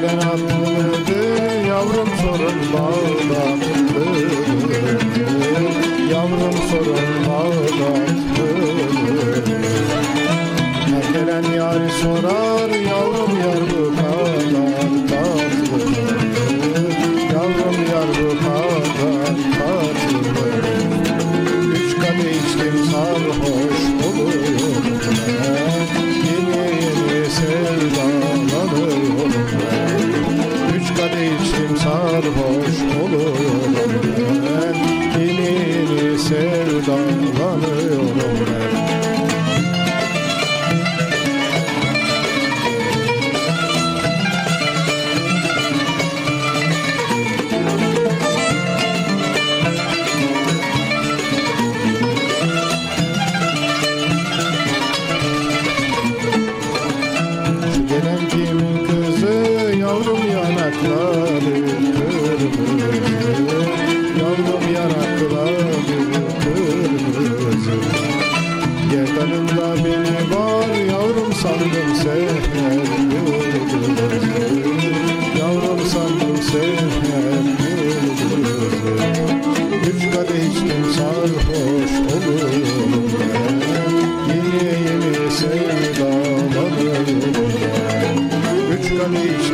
tatlı mıdır yavrum sorun bağdatlı Yavrum sorun Her gelen yari sorar yavrum yar bu kadar tatlı. Yavrum yar bu kadar tatlı. Üç kadeh içtim sarhoş oluyorum içtim sarhoş oluyorum ben kılavim kırmızı Yandım yara kılavim kırmızı Yakanımda beni var yavrum sandım seher Yavrum sandım seher yıldızı kadeh içtim sarhoş olurum Yeni yeni sevdalanırım ben. Kadeh